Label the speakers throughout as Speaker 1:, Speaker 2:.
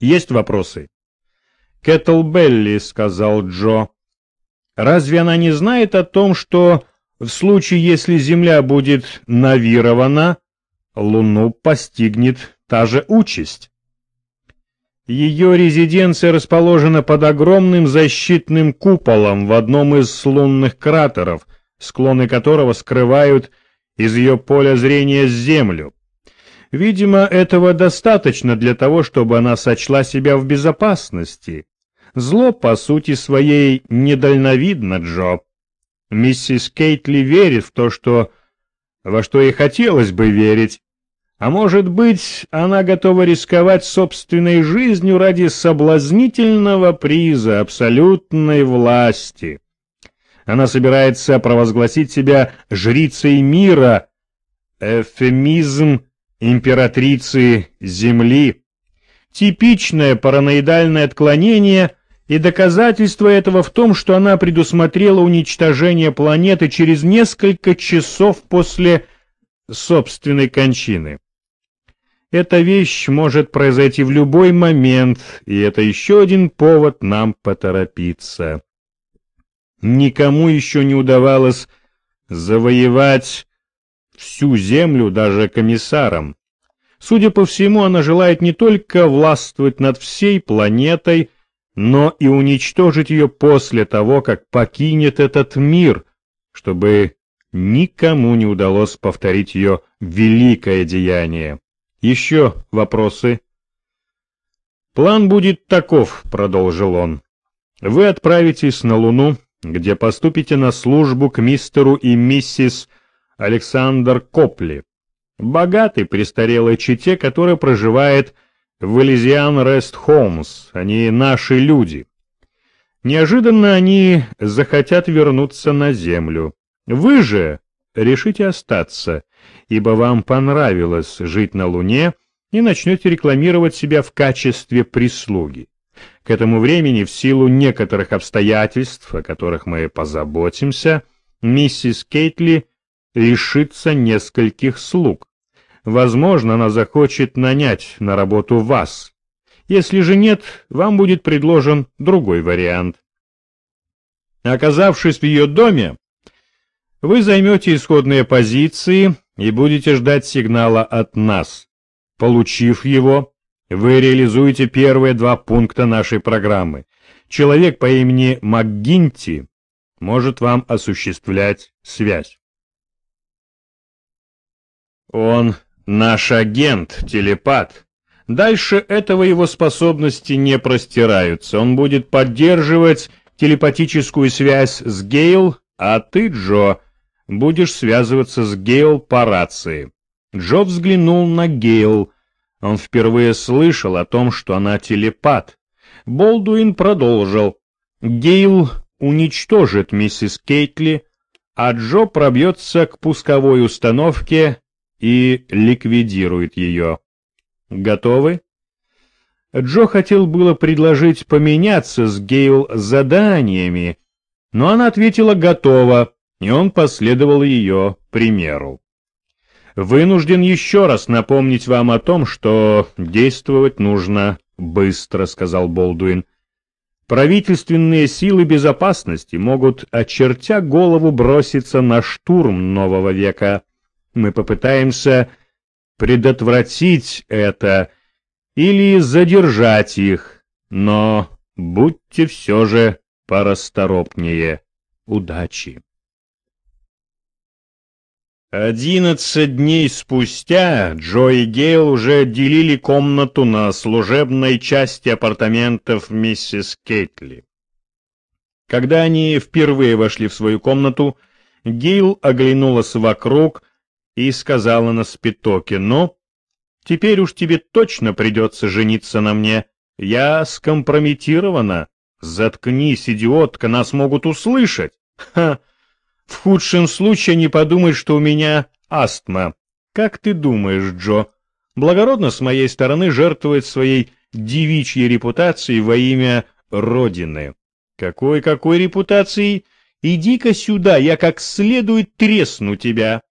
Speaker 1: Есть вопросы? Кэтлбелли, сказал Джо. Разве она не знает о том, что в случае, если Земля будет навирована, Луну постигнет та же участь? Ее резиденция расположена под огромным защитным куполом в одном из лунных кратеров, склоны которого скрывают из ее поля зрения Землю. Видимо, этого достаточно для того, чтобы она сочла себя в безопасности. Зло, по сути своей, недальновидно, Джо. Миссис Кейтли верит в то, что... во что ей хотелось бы верить. А может быть, она готова рисковать собственной жизнью ради соблазнительного приза абсолютной власти. Она собирается провозгласить себя жрицей мира, эвфемизм императрицы Земли. Типичное параноидальное отклонение, и доказательство этого в том, что она предусмотрела уничтожение планеты через несколько часов после собственной кончины. Эта вещь может произойти в любой момент, и это еще один повод нам поторопиться. Никому еще не удавалось завоевать всю землю даже комиссарам. Судя по всему, она желает не только властвовать над всей планетой, но и уничтожить ее после того, как покинет этот мир, чтобы никому не удалось повторить ее великое деяние. Еще вопросы? «План будет таков», — продолжил он. «Вы отправитесь на Луну, где поступите на службу к мистеру и миссис Александр Копли, богатый престарелой чете, который проживает в Элизиан Рест Холмс. Они наши люди. Неожиданно они захотят вернуться на землю. Вы же решите остаться, ибо вам понравилось жить на Луне и начнете рекламировать себя в качестве прислуги. К этому времени, в силу некоторых обстоятельств, о которых мы позаботимся, миссис Кейтли лишится нескольких слуг. Возможно, она захочет нанять на работу вас. Если же нет, вам будет предложен другой вариант. Оказавшись в ее доме, вы займете исходные позиции и будете ждать сигнала от нас. Получив его, вы реализуете первые два пункта нашей программы. Человек по имени МакГинти может вам осуществлять связь. Он наш агент, телепат. Дальше этого его способности не простираются. Он будет поддерживать телепатическую связь с Гейл, а ты, Джо, будешь связываться с Гейл по рации. Джо взглянул на Гейл. Он впервые слышал о том, что она телепат. Болдуин продолжил. Гейл уничтожит миссис Кейтли, а Джо пробьется к пусковой установке и ликвидирует ее. Готовы? Джо хотел было предложить поменяться с Гейл заданиями, но она ответила «готово», и он последовал ее примеру. «Вынужден еще раз напомнить вам о том, что действовать нужно быстро», — сказал Болдуин. «Правительственные силы безопасности могут, очертя голову, броситься на штурм нового века». Мы попытаемся предотвратить это или задержать их, но будьте все же порасторопнее. Удачи! Одиннадцать дней спустя Джо и Гейл уже делили комнату на служебной части апартаментов миссис Кейтли. Когда они впервые вошли в свою комнату, Гейл оглянулась вокруг и сказала на спитоке, «Ну, теперь уж тебе точно придется жениться на мне. Я скомпрометирована. Заткнись, идиотка, нас могут услышать. Ха! В худшем случае не подумай, что у меня астма. Как ты думаешь, Джо, благородно с моей стороны жертвовать своей девичьей репутацией во имя Родины? Какой-какой репутацией? Иди-ка сюда, я как следует тресну тебя.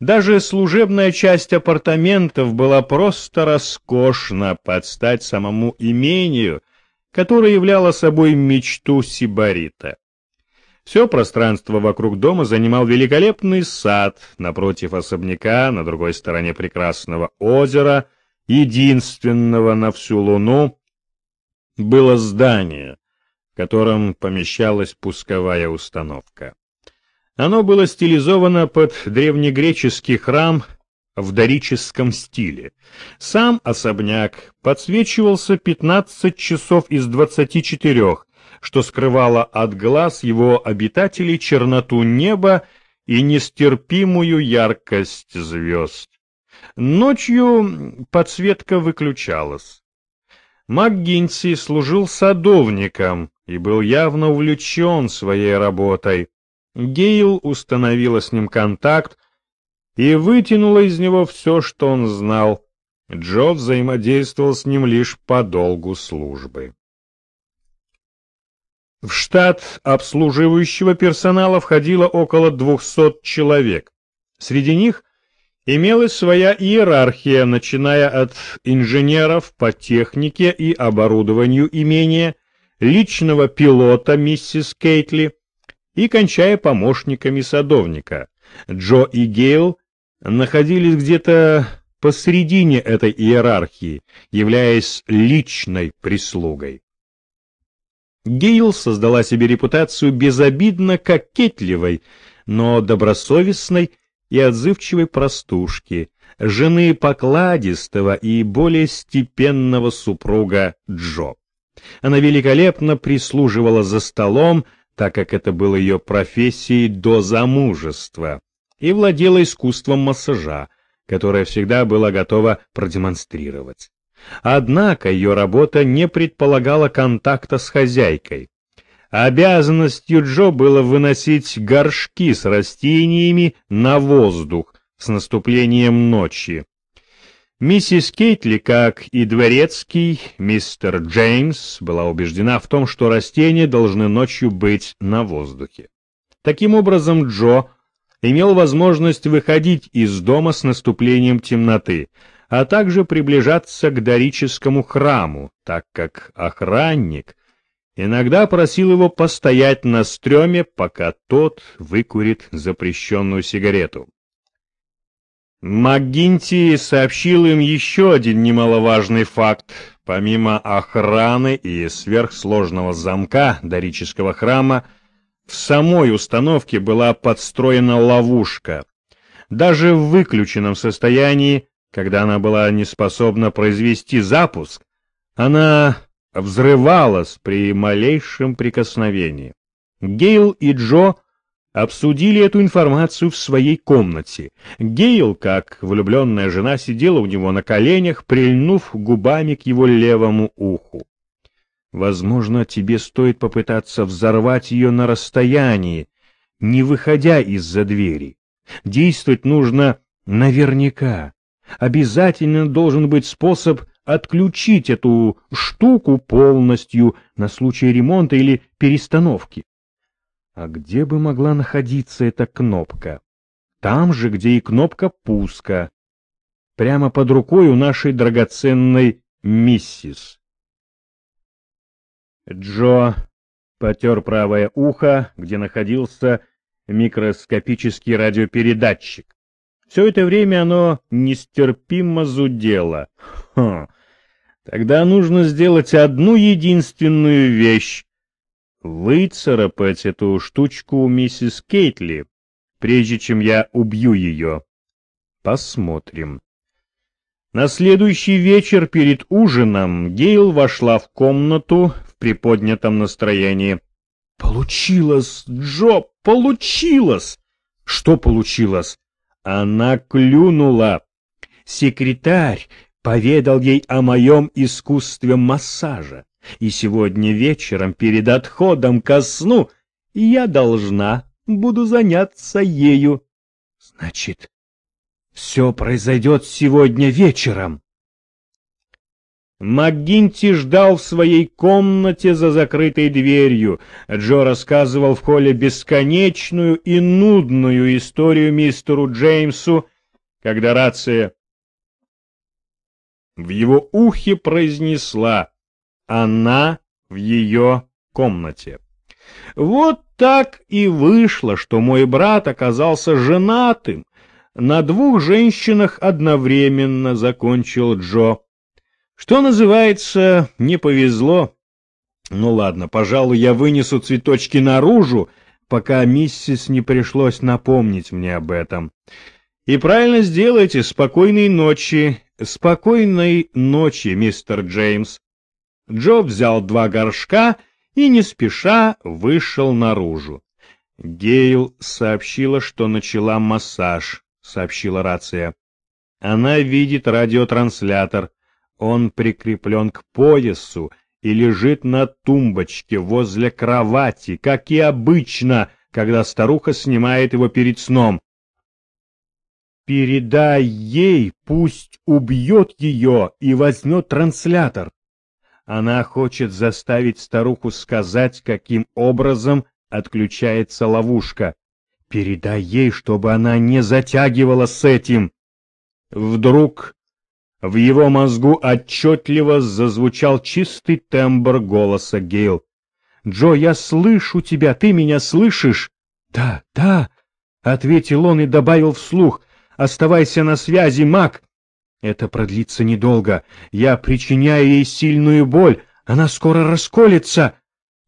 Speaker 1: Даже служебная часть апартаментов была просто роскошна под стать самому имению, которое являло собой мечту Сибарита. Все пространство вокруг дома занимал великолепный сад напротив особняка, на другой стороне прекрасного озера, единственного на всю луну, было здание, в котором помещалась пусковая установка. Оно было стилизовано под древнегреческий храм в дорическом стиле. Сам особняк подсвечивался 15 часов из 24, что скрывало от глаз его обитателей черноту неба и нестерпимую яркость звезд. Ночью подсветка выключалась. МакГинси служил садовником и был явно увлечен своей работой. Гейл установила с ним контакт и вытянула из него все, что он знал. Джо взаимодействовал с ним лишь по долгу службы. В штат обслуживающего персонала входило около 200 человек. Среди них имелась своя иерархия, начиная от инженеров по технике и оборудованию имения, личного пилота миссис Кейтли, и кончая помощниками садовника. Джо и Гейл находились где-то посредине этой иерархии, являясь личной прислугой. Гейл создала себе репутацию безобидно кокетливой, но добросовестной и отзывчивой простушки, жены покладистого и более степенного супруга Джо. Она великолепно прислуживала за столом, так как это было ее профессией до замужества, и владела искусством массажа, которое всегда была готова продемонстрировать. Однако ее работа не предполагала контакта с хозяйкой. Обязанностью Джо было выносить горшки с растениями на воздух с наступлением ночи, Миссис Кейтли, как и дворецкий, мистер Джеймс, была убеждена в том, что растения должны ночью быть на воздухе. Таким образом, Джо имел возможность выходить из дома с наступлением темноты, а также приближаться к дорическому храму, так как охранник иногда просил его постоять на стреме, пока тот выкурит запрещенную сигарету. МакГинти сообщил им еще один немаловажный факт. Помимо охраны и сверхсложного замка дорического храма, в самой установке была подстроена ловушка. Даже в выключенном состоянии, когда она была не способна произвести запуск, она взрывалась при малейшем прикосновении. Гейл и Джо обсудили эту информацию в своей комнате. Гейл, как влюбленная жена, сидела у него на коленях, прильнув губами к его левому уху. Возможно, тебе стоит попытаться взорвать ее на расстоянии, не выходя из-за двери. Действовать нужно наверняка. Обязательно должен быть способ отключить эту штуку полностью на случай ремонта или перестановки. А где бы могла находиться эта кнопка? Там же, где и кнопка пуска. Прямо под рукой у нашей драгоценной миссис. Джо потер правое ухо, где находился микроскопический радиопередатчик. Все это время оно нестерпимо зудело. Хм, тогда нужно сделать одну единственную вещь выцарапать эту штучку у миссис Кейтли, прежде чем я убью ее. Посмотрим. На следующий вечер перед ужином Гейл вошла в комнату в приподнятом настроении. «Получилось, Джо, получилось!» «Что получилось?» Она клюнула. Секретарь поведал ей о моем искусстве массажа и сегодня вечером перед отходом ко сну я должна буду заняться ею. Значит, все произойдет сегодня вечером. МакГинти ждал в своей комнате за закрытой дверью. Джо рассказывал в холле бесконечную и нудную историю мистеру Джеймсу, когда рация в его ухе произнесла «Она в ее комнате». Вот так и вышло, что мой брат оказался женатым. На двух женщинах одновременно закончил Джо. Что называется, не повезло. Ну ладно, пожалуй, я вынесу цветочки наружу, пока миссис не пришлось напомнить мне об этом. И правильно сделайте. Спокойной ночи. Спокойной ночи, мистер Джеймс. Джо взял два горшка и не спеша вышел наружу. Гейл сообщила, что начала массаж, сообщила рация. Она видит радиотранслятор. Он прикреплен к поясу и лежит на тумбочке возле кровати, как и обычно, когда старуха снимает его перед сном. Передай ей, пусть убьет ее и возьмет транслятор. Она хочет заставить старуху сказать, каким образом отключается ловушка. Передай ей, чтобы она не затягивала с этим. Вдруг в его мозгу отчетливо зазвучал чистый тембр голоса Гейл. «Джо, я слышу тебя, ты меня слышишь?» «Да, да», — ответил он и добавил вслух. «Оставайся на связи, Мак. Это продлится недолго. Я причиняю ей сильную боль. Она скоро расколется.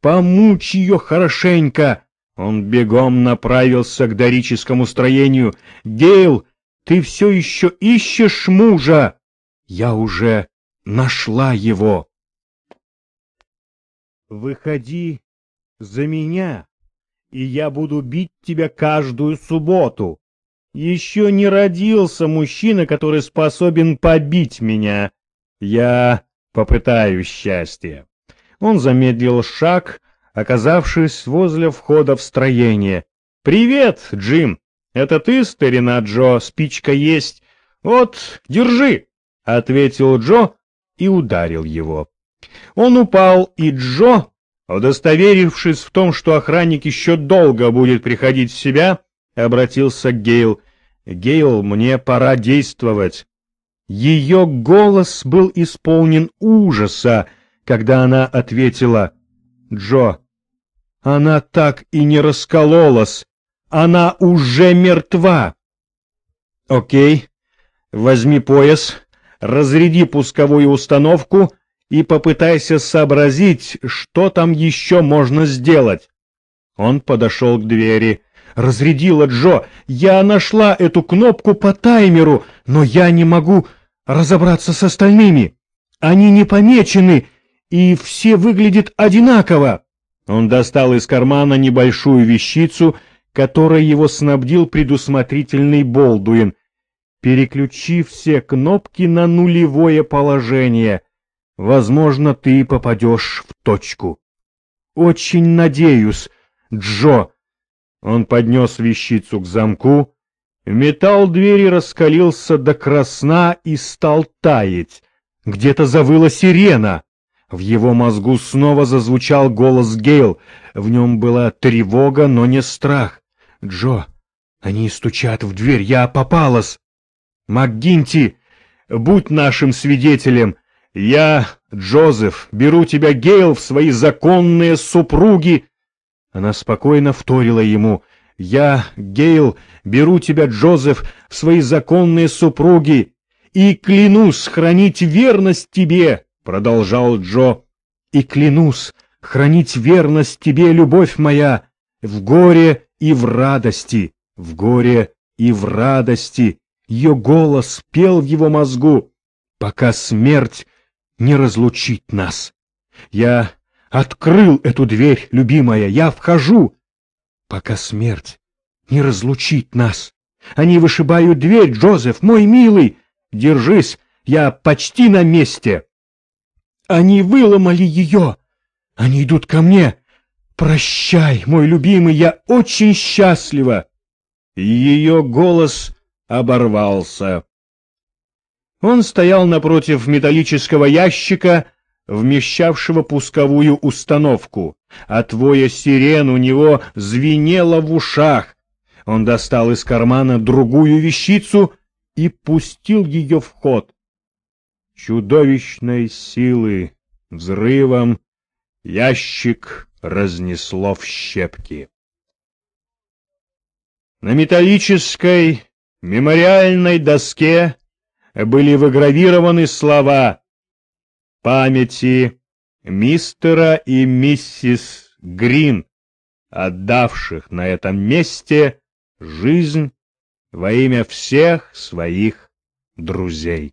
Speaker 1: Помучь ее хорошенько!» Он бегом направился к дорическому строению. «Гейл, ты все еще ищешь мужа?» Я уже нашла его. Выходи за меня, и я буду бить тебя каждую субботу. Еще не родился мужчина, который способен побить меня. Я попытаюсь счастья. Он замедлил шаг, оказавшись возле входа в строение. «Привет, Джим! Это ты, старина Джо, спичка есть? Вот, держи!» — ответил Джо и ударил его. Он упал, и Джо, удостоверившись в том, что охранник еще долго будет приходить в себя, обратился к Гейл. «Гейл, мне пора действовать». Ее голос был исполнен ужаса, когда она ответила «Джо, она так и не раскололась, она уже мертва». «Окей, возьми пояс, разряди пусковую установку и попытайся сообразить, что там еще можно сделать. Он подошел к двери. «Разрядила Джо! Я нашла эту кнопку по таймеру, но я не могу разобраться с остальными. Они не помечены, и все выглядят одинаково». Он достал из кармана небольшую вещицу, которой его снабдил предусмотрительный Болдуин — переключи все кнопки на нулевое положение. Возможно, ты попадешь в точку. Очень надеюсь, Джо. Он поднес вещицу к замку. Металл двери раскалился до красна и стал таять. Где-то завыла сирена. В его мозгу снова зазвучал голос Гейл. В нем была тревога, но не страх. «Джо, они стучат в дверь, я попалась!» МакГинти, будь нашим свидетелем. Я, Джозеф, беру тебя, Гейл, в свои законные супруги. Она спокойно вторила ему. Я, Гейл, беру тебя, Джозеф, в свои законные супруги и клянусь хранить верность тебе, продолжал Джо. И клянусь хранить верность тебе, любовь моя, в горе и в радости, в горе и в радости. Ее голос пел в его мозгу, пока смерть не разлучит нас. Я открыл эту дверь, любимая, я вхожу, пока смерть не разлучит нас. Они вышибают дверь, Джозеф, мой милый. Держись, я почти на месте. Они выломали ее. Они идут ко мне. Прощай, мой любимый, я очень счастлива. Ее голос оборвался. Он стоял напротив металлического ящика, вмещавшего пусковую установку, а твоя сирен у него звенела в ушах. Он достал из кармана другую вещицу и пустил ее в ход. Чудовищной силы взрывом ящик разнесло в щепки. На металлической мемориальной доске были выгравированы слова памяти мистера и миссис Грин, отдавших на этом месте жизнь во имя всех своих друзей.